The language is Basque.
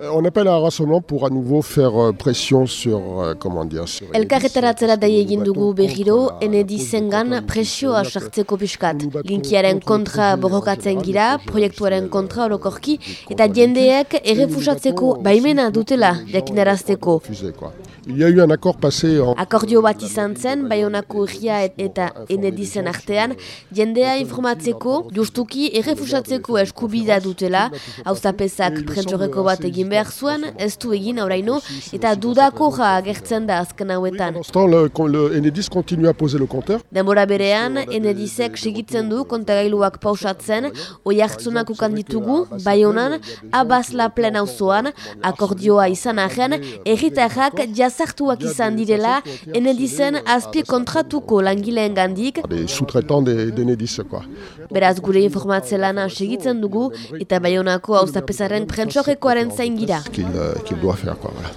Euh, on appelle un rassemblement pour à nouveau faire euh, pression sur, euh, comment dire, sur... Elkarretaratzera dai egin dugu berriro, enedizengan presioa sartzeko piskat. Linkiaren kontra borrokatzen gira, proiektuaren kontra orokorki, eta jendeek errefusatzeko baimena dutela jakinarazteko. Il y a eu un accord passé en... Akordio bat izan zen, Bayonako urria eta enedizen artean, jendea informatzeko, justuki errefusatzeko eskubida dutela, hauzapezak prentxorreko bat egin behar zuen, ez du egin oraino, eta dudako ja agertzen da azken hauetan. Enedis continue à poser le compteur. Denbora berean, Enedisek segitzen du kontagailuak pausatzen, oi hartzunak ukanditugu, Bayonan, abaz la plen hauzoan, akordioa izan arren, erritarrak jazartuak izan direla, Enedisen azpie kontratuko langileen gandik. Des sous-traitants d'Enedis, quoi. Beraz gure informatzelana segitzen dugu, eta Bayonako hauzapezaren prentxorrekoaren zain gira. Qu'il euh, doit faire, quoi, voilà.